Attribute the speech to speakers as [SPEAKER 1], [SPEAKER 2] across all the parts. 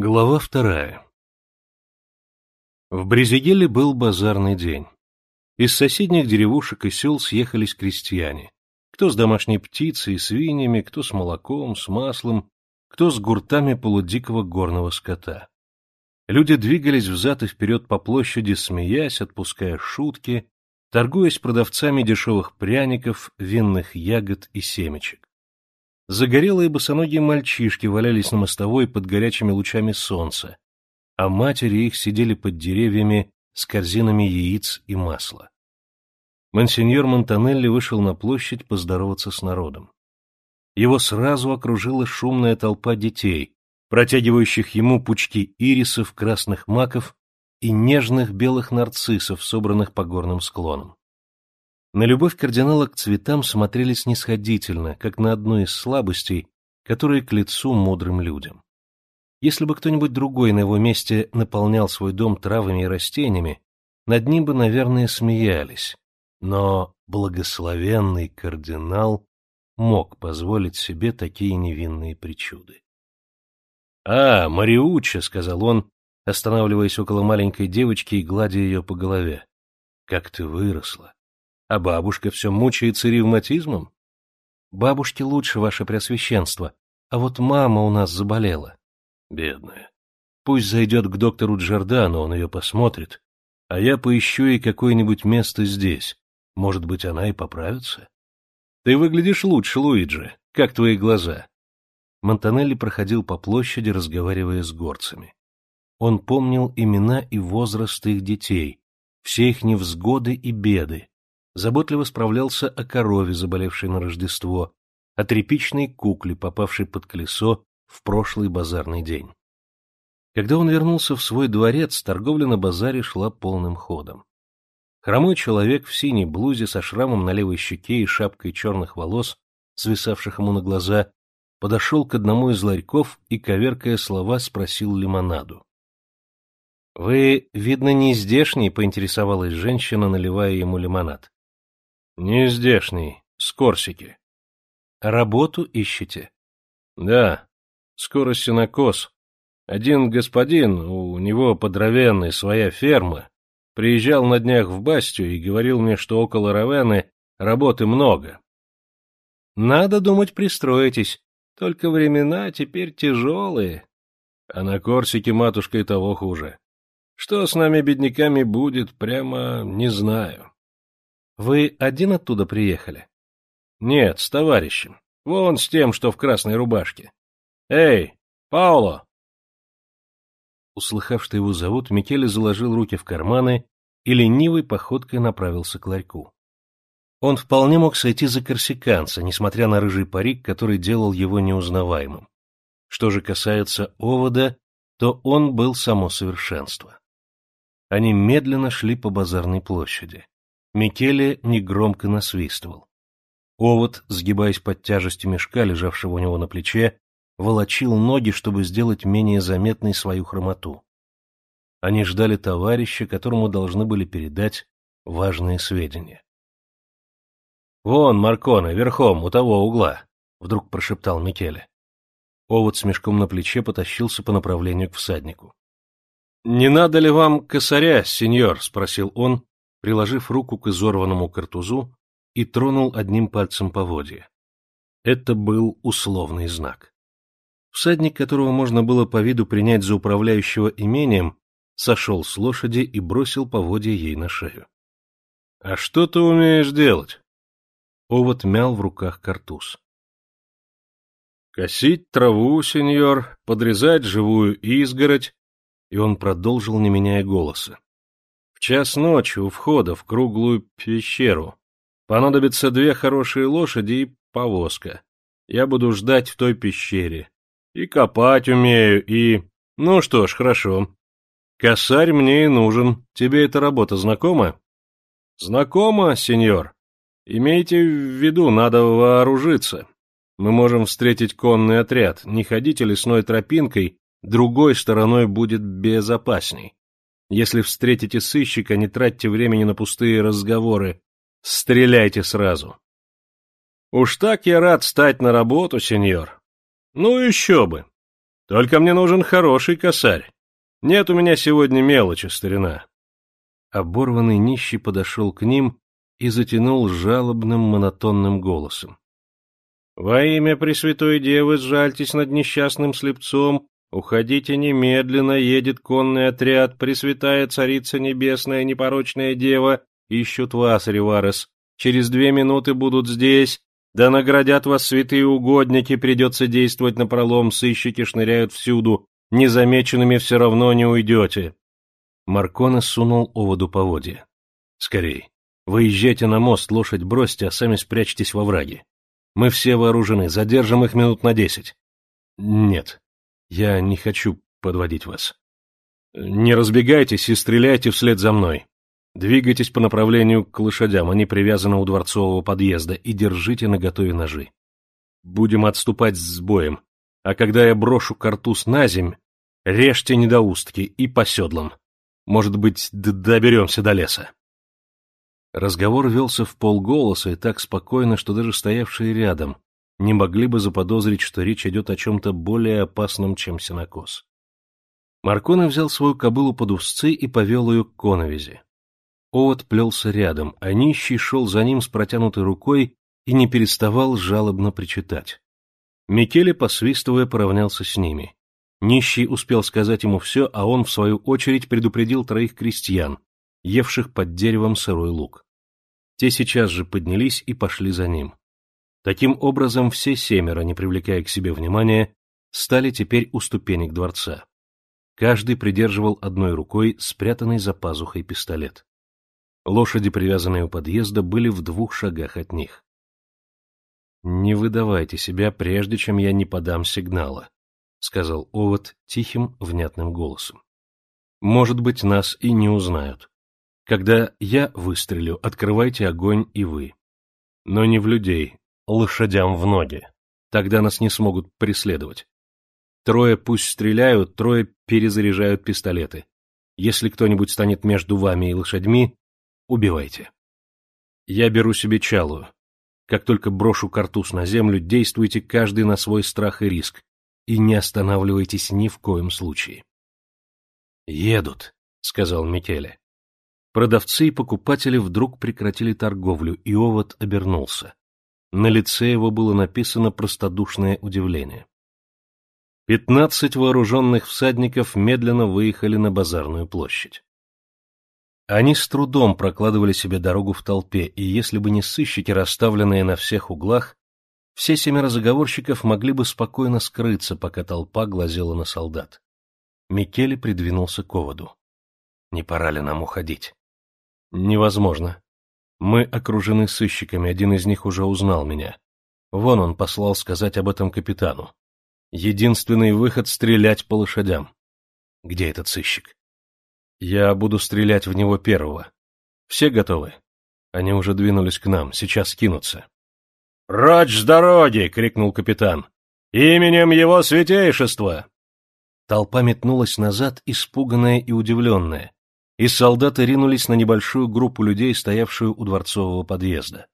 [SPEAKER 1] Глава вторая В Брезигеле был базарный день. Из соседних деревушек и сел съехались крестьяне. Кто с домашней птицей и свиньями, кто с молоком, с маслом, кто с гуртами полудикого горного скота. Люди двигались взад и вперед по площади, смеясь, отпуская шутки, торгуясь продавцами дешевых пряников, винных ягод и семечек. Загорелые босоногие мальчишки валялись на мостовой под горячими лучами солнца, а матери их сидели под деревьями с корзинами яиц и масла. Монсеньор Монтанелли вышел на площадь поздороваться с народом. Его сразу окружила шумная толпа детей, протягивающих ему пучки ирисов, красных маков и нежных белых нарциссов, собранных по горным склонам. На любовь кардинала к цветам смотрели снисходительно, как на одну из слабостей, которые к лицу мудрым людям. Если бы кто-нибудь другой на его месте наполнял свой дом травами и растениями, над ним бы, наверное, смеялись. Но благословенный кардинал мог позволить себе такие невинные причуды. — А, Мариучча, — сказал он, останавливаясь около маленькой девочки и гладя ее по голове. — Как ты выросла! А бабушка все мучается ревматизмом? Бабушке лучше, ваше преосвященство, а вот мама у нас заболела. Бедная. Пусть зайдет к доктору Джордану, он ее посмотрит, а я поищу ей какое-нибудь место здесь. Может быть, она и поправится? Ты выглядишь лучше, Луиджи. Как твои глаза? Монтанелли проходил по площади, разговаривая с горцами. Он помнил имена и возраст их детей, все их невзгоды и беды, заботливо справлялся о корове, заболевшей на Рождество, о тряпичной кукле, попавшей под колесо в прошлый базарный день. Когда он вернулся в свой дворец, торговля на базаре шла полным ходом. Хромой человек в синей блузе со шрамом на левой щеке и шапкой черных волос, свисавших ему на глаза, подошел к одному из ларьков и, коверкая слова, спросил лимонаду. — Вы, видно, не здешний, — поинтересовалась женщина, наливая ему лимонад. Не здешний, с Корсики. Работу ищете? Да, скоро сенокос. Один господин, у него подровенный своя ферма, приезжал на днях в Бастию и говорил мне, что около Равены работы много. Надо думать, пристроитесь, только времена теперь тяжелые. А на Корсике, матушка, и того хуже. Что с нами, бедняками, будет, прямо не знаю. Вы один оттуда приехали? Нет, с товарищем. Вон с тем, что в красной рубашке. Эй, Пауло! Услыхав, что его зовут, Микеле заложил руки в карманы и ленивой походкой направился к ларьку. Он вполне мог сойти за корсиканца, несмотря на рыжий парик, который делал его неузнаваемым. Что же касается овода, то он был само совершенство. Они медленно шли по базарной площади. Микеле негромко насвистывал. Овод, сгибаясь под тяжестью мешка, лежавшего у него на плече, волочил ноги, чтобы сделать менее заметной свою хромоту. Они ждали товарища, которому должны были передать важные сведения. — Вон, Маркона, верхом, у того угла, — вдруг прошептал Микеле. Овод с мешком на плече потащился по направлению к всаднику. — Не надо ли вам косаря, сеньор? — спросил он, приложив руку к изорванному картузу и тронул одним пальцем поводья. Это был условный знак. Всадник, которого можно было по виду принять за управляющего имением, сошел с лошади и бросил поводья ей на шею. — А что ты умеешь делать? Овод мял в руках картуз. — Косить траву, сеньор, подрезать живую изгородь, и он продолжил, не меняя голоса. В час ночи у входа в круглую пещеру понадобятся две хорошие лошади и повозка. Я буду ждать в той пещере. И копать умею, и... Ну что ж, хорошо. Косарь мне и нужен. Тебе эта работа знакома? Знакома, сеньор. Имейте в виду, надо вооружиться. Мы можем встретить конный отряд. Не ходите лесной тропинкой, другой стороной будет безопасней. Если встретите сыщика, не тратьте времени на пустые разговоры. Стреляйте сразу. Уж так я рад стать на работу, сеньор. Ну еще бы. Только мне нужен хороший косарь. Нет у меня сегодня мелочи, старина. Оборванный нищий подошел к ним и затянул жалобным монотонным голосом. — Во имя Пресвятой Девы сжальтесь над несчастным слепцом, уходите немедленно, едет конный отряд, Пресвятая Царица Небесная, непорочная Дева, ищут вас, Реварес, через две минуты будут здесь, да наградят вас святые угодники, придется действовать напролом, сыщики шныряют всюду, незамеченными все равно не уйдете. Маркона сунул оводу поводья. — Скорей. Выезжайте на мост, лошадь бросьте, а сами спрячьтесь во враге. Мы все вооружены, задержим их минут на десять. — Нет, я не хочу подводить вас. Не разбегайтесь и стреляйте вслед за мной. Двигайтесь по направлению к лошадям, они привязаны у дворцового подъезда, и держите наготове ножи. Будем отступать с боем, а когда я брошу картуз на земь, режьте недоустки и по седлам. Может быть, доберемся до леса. Разговор велся в полголоса и так спокойно, что даже стоявшие рядом не могли бы заподозрить, что речь идет о чем-то более опасном, чем сенокос. Марконе взял свою кобылу под узцы и повел ее к коновизе. Овод плелся рядом, а нищий шел за ним с протянутой рукой и не переставал жалобно причитать. Микеле, посвистывая, поравнялся с ними. Нищий успел сказать ему все, а он, в свою очередь, предупредил троих крестьян, евших под деревом сырой лук. Те сейчас же поднялись и пошли за ним. Таким образом, все семеро, не привлекая к себе внимания, стали теперь у ступенек дворца. Каждый придерживал одной рукой спрятанный за пазухой пистолет. Лошади, привязанные у подъезда, были в двух шагах от них. «Не выдавайте себя, прежде чем я не подам сигнала», — сказал Овод тихим, внятным голосом. «Может быть, нас и не узнают. Когда я выстрелю, открывайте огонь и вы. Но не в людей, лошадям в ноги. Тогда нас не смогут преследовать. Трое пусть стреляют, трое перезаряжают пистолеты. Если кто-нибудь станет между вами и лошадьми, убивайте. Я беру себе чалую. Как только брошу картуз на землю, действуйте каждый на свой страх и риск, и не останавливайтесь ни в коем случае. «Едут», — сказал Микеле. Продавцы и покупатели вдруг прекратили торговлю, и овод обернулся. На лице его было написано простодушное удивление. Пятнадцать вооруженных всадников медленно выехали на базарную площадь. Они с трудом прокладывали себе дорогу в толпе, и если бы не сыщики, расставленные на всех углах, все семеро заговорщиков могли бы спокойно скрыться, пока толпа глазела на солдат. Микеле придвинулся к оводу. «Не пора ли нам уходить?» «Невозможно. Мы окружены сыщиками, один из них уже узнал меня. Вон он послал сказать об этом капитану. Единственный выход — стрелять по лошадям. Где этот сыщик? Я буду стрелять в него первого. Все готовы? Они уже двинулись к нам, сейчас кинутся. — Прочь с дороги! — крикнул капитан. — Именем его святейшества! Толпа метнулась назад, испуганная и удивленная, и солдаты ринулись на небольшую группу людей, стоявшую у дворцового подъезда.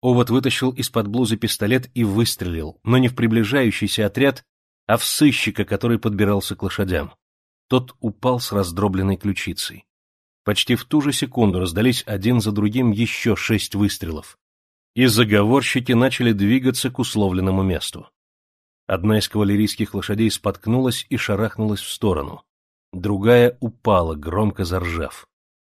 [SPEAKER 1] Овод вытащил из-под блузы пистолет и выстрелил, но не в приближающийся отряд, а в сыщика, который подбирался к лошадям. Тот упал с раздробленной ключицей. Почти в ту же секунду раздались один за другим еще шесть выстрелов, и заговорщики начали двигаться к условленному месту. Одна из кавалерийских лошадей споткнулась и шарахнулась в сторону. Другая упала, громко заржав.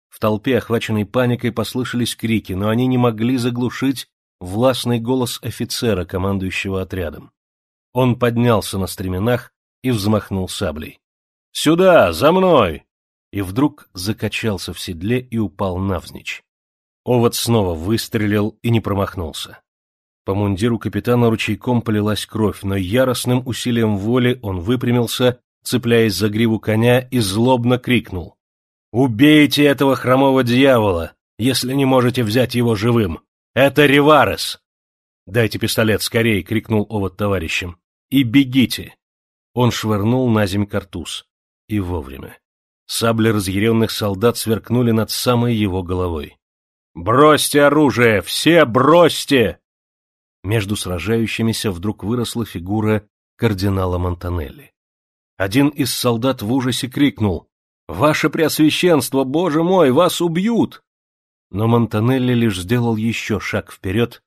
[SPEAKER 1] В толпе, охваченной паникой, послышались крики, но они не могли заглушить властный голос офицера, командующего отрядом. Он поднялся на стременах и взмахнул саблей. «Сюда, за мной!» И вдруг закачался в седле и упал навзничь. Овод снова выстрелил и не промахнулся. По мундиру капитана ручейком полилась кровь, но яростным усилием воли он выпрямился, цепляясь за гриву коня, и злобно крикнул. «Убейте этого хромого дьявола, если не можете взять его живым! Это Риварес!» «Дайте пистолет скорей!» — крикнул овод товарищем. «И бегите!» Он швырнул на земь картуз. И вовремя. Сабли разъяренных солдат сверкнули над самой его головой. «Бросьте оружие! Все бросьте!» Между сражающимися вдруг выросла фигура кардинала Монтанелли. Один из солдат в ужасе крикнул «Ваше Преосвященство, Боже мой, вас убьют!» Но Монтанелли лишь сделал еще шаг вперед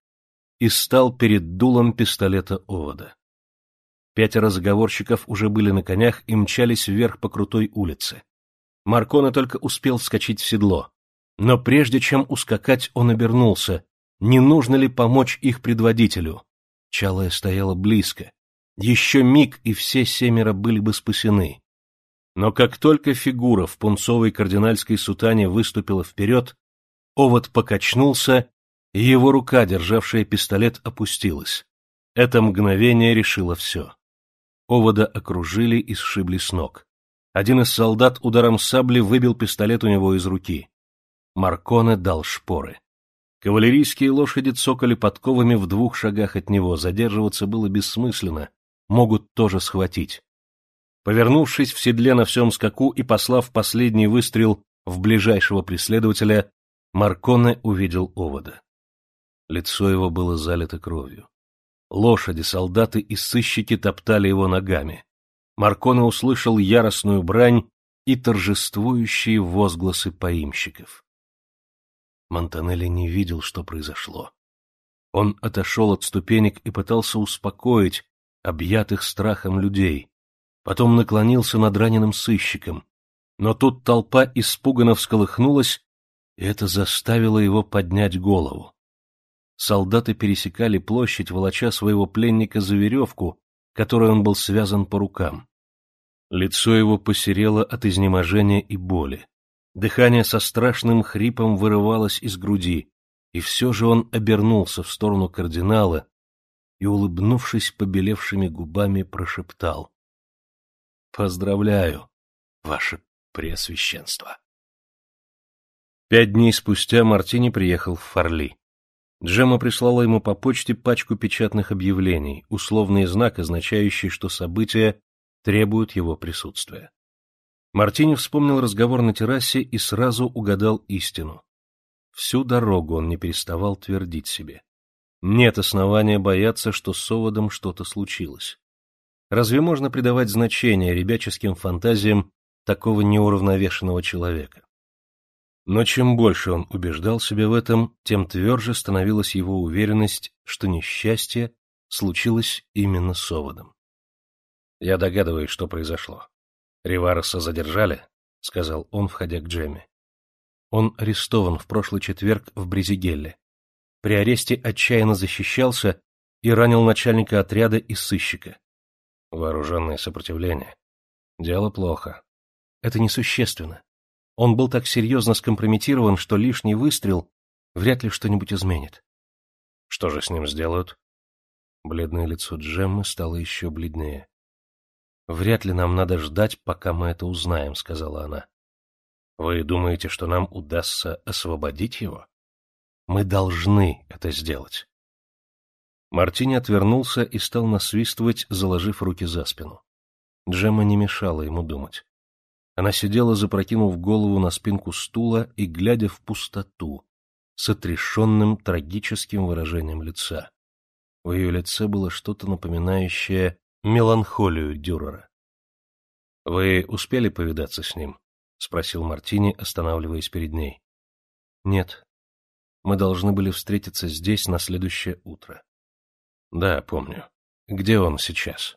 [SPEAKER 1] и стал перед дулом пистолета овода. Пятеро заговорщиков уже были на конях и мчались вверх по крутой улице. Марконе только успел вскочить в седло. Но прежде чем ускакать, он обернулся. Не нужно ли помочь их предводителю? Чалая стояла близко. Еще миг, и все семеро были бы спасены. Но как только фигура в пунцовой кардинальской сутане выступила вперед, овод покачнулся, и его рука, державшая пистолет, опустилась. Это мгновение решило все. Овода окружили и сшибли с ног. Один из солдат ударом сабли выбил пистолет у него из руки. Марконе дал шпоры. Кавалерийские лошади цокали подковами в двух шагах от него, задерживаться было бессмысленно, могут тоже схватить. Повернувшись в седле на всем скаку и послав последний выстрел в ближайшего преследователя, Марконе увидел овода. Лицо его было залито кровью. Лошади, солдаты и сыщики топтали его ногами. Марконе услышал яростную брань и торжествующие возгласы поимщиков. Монтанелли не видел, что произошло. Он отошел от ступенек и пытался успокоить объятых страхом людей, потом наклонился над раненым сыщиком, но тут толпа испуганно всколыхнулась, и это заставило его поднять голову. Солдаты пересекали площадь, волоча своего пленника за веревку, которой он был связан по рукам. Лицо его посерело от изнеможения и боли. Дыхание со страшным хрипом вырывалось из груди, и все же он обернулся в сторону кардинала и, улыбнувшись побелевшими губами, прошептал. — Поздравляю, ваше преосвященство. Пять дней спустя Мартини приехал в Фарли. Джема прислала ему по почте пачку печатных объявлений, условный знак, означающий, что события требуют его присутствия. Мартини вспомнил разговор на террасе и сразу угадал истину. Всю дорогу он не переставал твердить себе. Нет основания бояться, что с Оводом что-то случилось. Разве можно придавать значение ребяческим фантазиям такого неуравновешенного человека? Но чем больше он убеждал себя в этом, тем тверже становилась его уверенность, что несчастье случилось именно с оводом. «Я догадываюсь, что произошло. Ривареса задержали?» — сказал он, входя к Джемме. Он арестован в прошлый четверг в Бризигелле. При аресте отчаянно защищался и ранил начальника отряда и сыщика. Вооруженное сопротивление. Дело плохо. Это несущественно. Он был так серьезно скомпрометирован, что лишний выстрел вряд ли что-нибудь изменит. Что же с ним сделают? Бледное лицо Джеммы стало еще бледнее. «Вряд ли нам надо ждать, пока мы это узнаем», — сказала она. «Вы думаете, что нам удастся освободить его? Мы должны это сделать». Мартини отвернулся и стал насвистывать, заложив руки за спину. Джемма не мешала ему думать. Она сидела, запрокинув голову на спинку стула и глядя в пустоту, с отрешенным трагическим выражением лица. В ее лице было что-то напоминающее меланхолию Дюрера. — Вы успели повидаться с ним? — спросил Мартини, останавливаясь перед ней. — Нет. Мы должны были встретиться здесь на следующее утро. — Да, помню. Где он сейчас?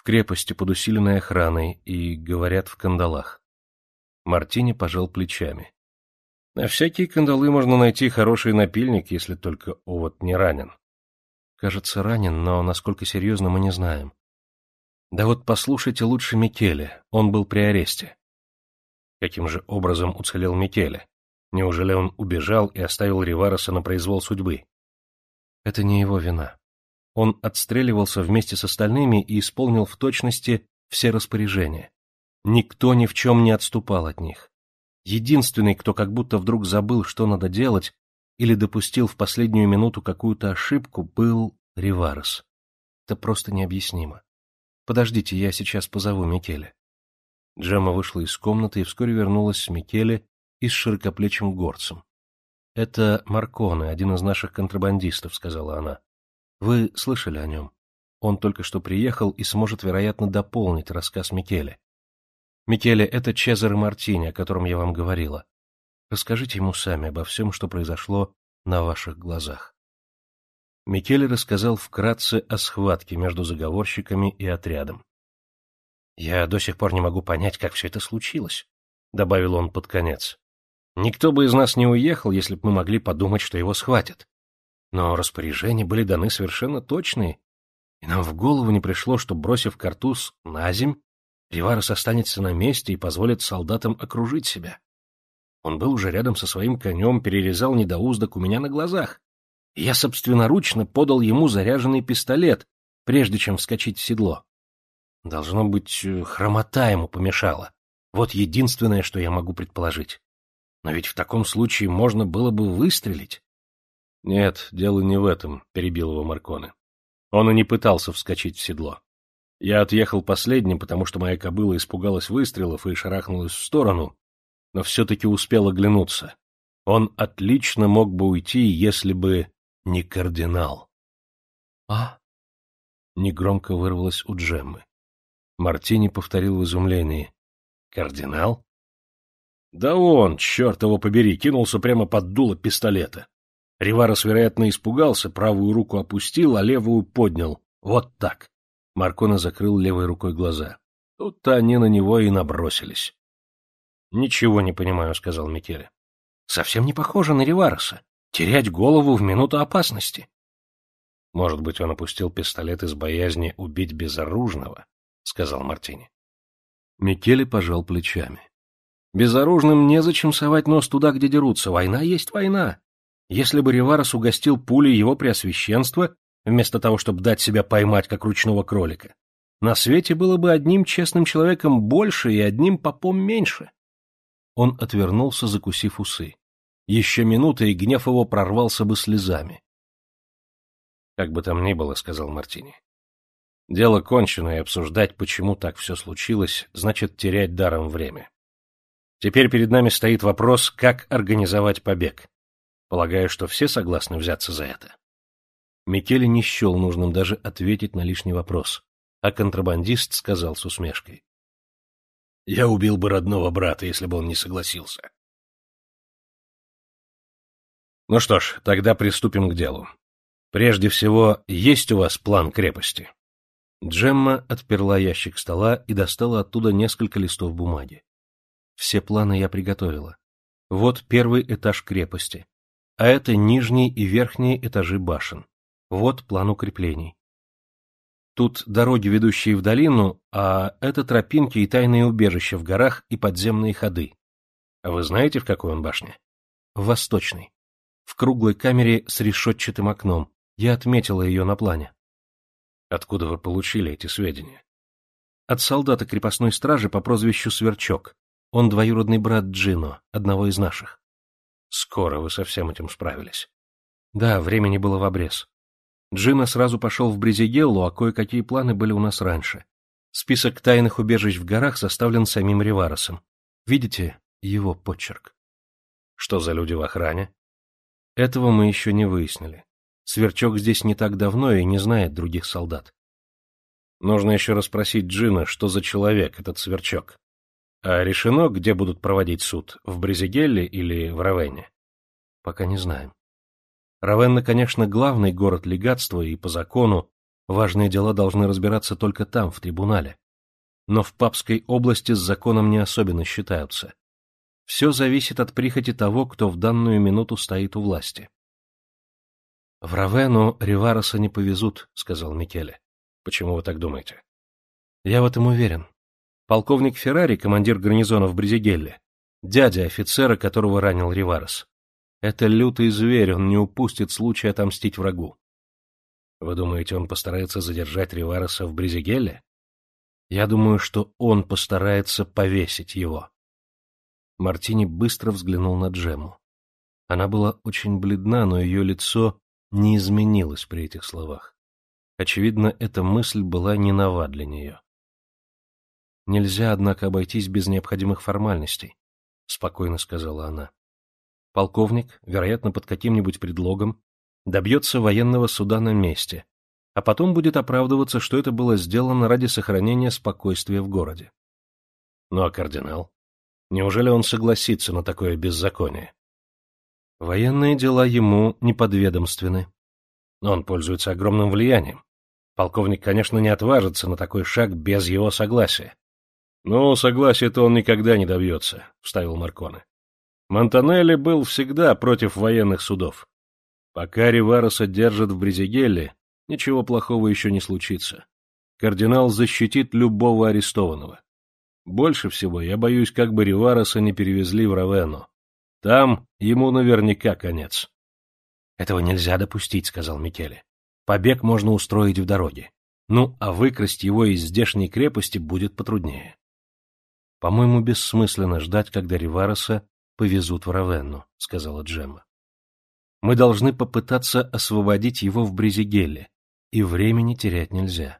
[SPEAKER 1] в крепости под усиленной охраной и, говорят, в кандалах. Мартини пожал плечами. На всякие кандалы можно найти хороший напильник, если только овод не ранен. Кажется, ранен, но насколько серьезно мы не знаем. Да вот послушайте лучше Микеле, он был при аресте. Каким же образом уцелел Микеле? Неужели он убежал и оставил Ривареса на произвол судьбы? Это не его вина. Он отстреливался вместе с остальными и исполнил в точности все распоряжения. Никто ни в чем не отступал от них. Единственный, кто как будто вдруг забыл, что надо делать, или допустил в последнюю минуту какую-то ошибку, был Риварес. Это просто необъяснимо. Подождите, я сейчас позову Микеле. Джема вышла из комнаты и вскоре вернулась с Микеле и с широкоплечим горцем. — Это Марконе, один из наших контрабандистов, — сказала она. Вы слышали о нем? Он только что приехал и сможет, вероятно, дополнить рассказ Микеле. Микеле, это Чезаре Мартини, о котором я вам говорила. Расскажите ему сами обо всем, что произошло на ваших глазах. Микеле рассказал вкратце о схватке между заговорщиками и отрядом. «Я до сих пор не могу понять, как все это случилось», — добавил он под конец. «Никто бы из нас не уехал, если бы мы могли подумать, что его схватят. Но распоряжения были даны совершенно точные, и нам в голову не пришло, что, бросив картуз на земь, Риварес останется на месте и позволит солдатам окружить себя. Он был уже рядом со своим конем, перерезал недоуздок у меня на глазах. И я собственноручно подал ему заряженный пистолет, прежде чем вскочить в седло. Должно быть, э, хромота ему помешала. Вот единственное, что я могу предположить. Но ведь в таком случае можно было бы выстрелить. — Нет, дело не в этом, — перебил его Марконе. Он и не пытался вскочить в седло. Я отъехал последним, потому что моя кобыла испугалась выстрелов и шарахнулась в сторону, но все-таки успел оглянуться. Он отлично мог бы уйти, если бы не кардинал. — А? — негромко вырвалось у Джеммы. Мартини повторил в изумлении. — Кардинал? — Да он, черт его побери, кинулся прямо под дуло пистолета. Риварос, вероятно, испугался, правую руку опустил, а левую поднял. Вот так. Маркона закрыл левой рукой глаза. Тут-то они на него и набросились. — Ничего не понимаю, — сказал Микеле. — Совсем не похоже на Ривароса. Терять голову в минуту опасности. Может быть, он опустил пистолет из боязни убить безоружного, — сказал Мартини. Микеле пожал плечами. Безоружным незачем совать нос туда, где дерутся. Война есть война. Если бы Риварос угостил пулей его преосвященства, вместо того, чтобы дать себя поймать, как ручного кролика, на свете было бы одним честным человеком больше и одним попом меньше. Он отвернулся, закусив усы. Еще минута, и гнев его прорвался бы слезами. — Как бы там ни было, — сказал Мартини. — Дело кончено, и обсуждать, почему так все случилось, значит терять даром время. Теперь перед нами стоит вопрос, как организовать побег. Полагаю, что все согласны взяться за это. Микеле не счел нужным даже ответить на лишний вопрос, а контрабандист сказал с усмешкой. Я убил бы родного брата, если бы он не согласился. Ну что ж, тогда приступим к делу. Прежде всего, есть у вас план крепости? Джемма отперла ящик стола и достала оттуда несколько листов бумаги. Все планы я приготовила. Вот первый этаж крепости, а это нижние и верхние этажи башен. Вот план укреплений. Тут дороги, ведущие в долину, а это тропинки и тайные убежища в горах и подземные ходы. А вы знаете, в какой он башне? В восточной. В круглой камере с решетчатым окном. Я отметила ее на плане. Откуда вы получили эти сведения? От солдата крепостной стражи по прозвищу Сверчок. Он двоюродный брат Джино, одного из наших. Скоро вы со всем этим справились. Да, времени было в обрез. Джина сразу пошел в Бризигеллу, а кое-какие планы были у нас раньше. Список тайных убежищ в горах составлен самим Риваросом. Видите его почерк? Что за люди в охране? Этого мы еще не выяснили. Сверчок здесь не так давно и не знает других солдат. Нужно еще расспросить Джина, что за человек этот Сверчок. А решено, где будут проводить суд, в Бризигелле или в Равене? Пока не знаем. Равенна, конечно, главный город легатства, и по закону важные дела должны разбираться только там, в трибунале. Но в Папской области с законом не особенно считаются. Все зависит от прихоти того, кто в данную минуту стоит у власти. — В Равену Ривароса не повезут, — сказал Микеле. — Почему вы так думаете? — Я в этом уверен. Полковник Феррари, командир гарнизона в Бризигелле, дядя офицера, которого ранил Риварос. Это лютый зверь, он не упустит случая отомстить врагу. Вы думаете, он постарается задержать Ривареса в Бризигелле? Я думаю, что он постарается повесить его. Мартини быстро взглянул на Джему. Она была очень бледна, но ее лицо не изменилось при этих словах. Очевидно, эта мысль была не нова для нее. «Нельзя, однако, обойтись без необходимых формальностей», — спокойно сказала она. Полковник, вероятно, под каким-нибудь предлогом, добьется военного суда на месте, а потом будет оправдываться, что это было сделано ради сохранения спокойствия в городе. Ну а кардинал? Неужели он согласится на такое беззаконие? Военные дела ему неподведомственны. Он пользуется огромным влиянием. Полковник, конечно, не отважится на такой шаг без его согласия. — Ну, согласия-то он никогда не добьется, — вставил Марконе. Монтанелли был всегда против военных судов. Пока Ривароса держат в Бризигелле, ничего плохого еще не случится. Кардинал защитит любого арестованного. Больше всего я боюсь, как бы Ривароса не перевезли в Равенну. Там ему наверняка конец. — Этого нельзя допустить, — сказал Микеле. — Побег можно устроить в дороге. Ну, а выкрасть его из здешней крепости будет потруднее. По-моему, бессмысленно ждать, когда Ривароса повезут в Равенну, — сказала Джемма. Мы должны попытаться освободить его в Бризигелле, и времени терять нельзя.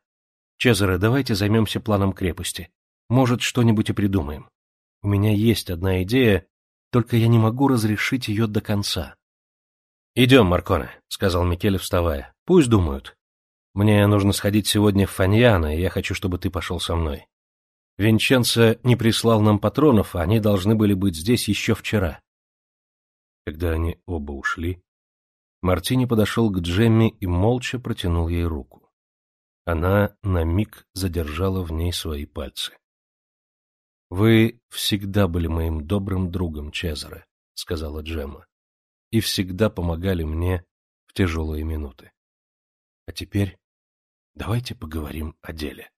[SPEAKER 1] Чезаре, давайте займемся планом крепости. Может, что-нибудь и придумаем. У меня есть одна идея, только я не могу разрешить ее до конца. — Идем, Марконе, — сказал Микеле, вставая. — Пусть думают. Мне нужно сходить сегодня в Фаньяно, и я хочу, чтобы ты пошел со мной. Винченцо не прислал нам патронов, а они должны были быть здесь еще вчера. Когда они оба ушли, Мартини подошел к Джемме и молча протянул ей руку. Она на миг задержала в ней свои пальцы. «Вы всегда были моим добрым другом, Чезаре», — сказала Джемма, — «и всегда помогали мне в тяжелые минуты. А теперь давайте поговорим о деле».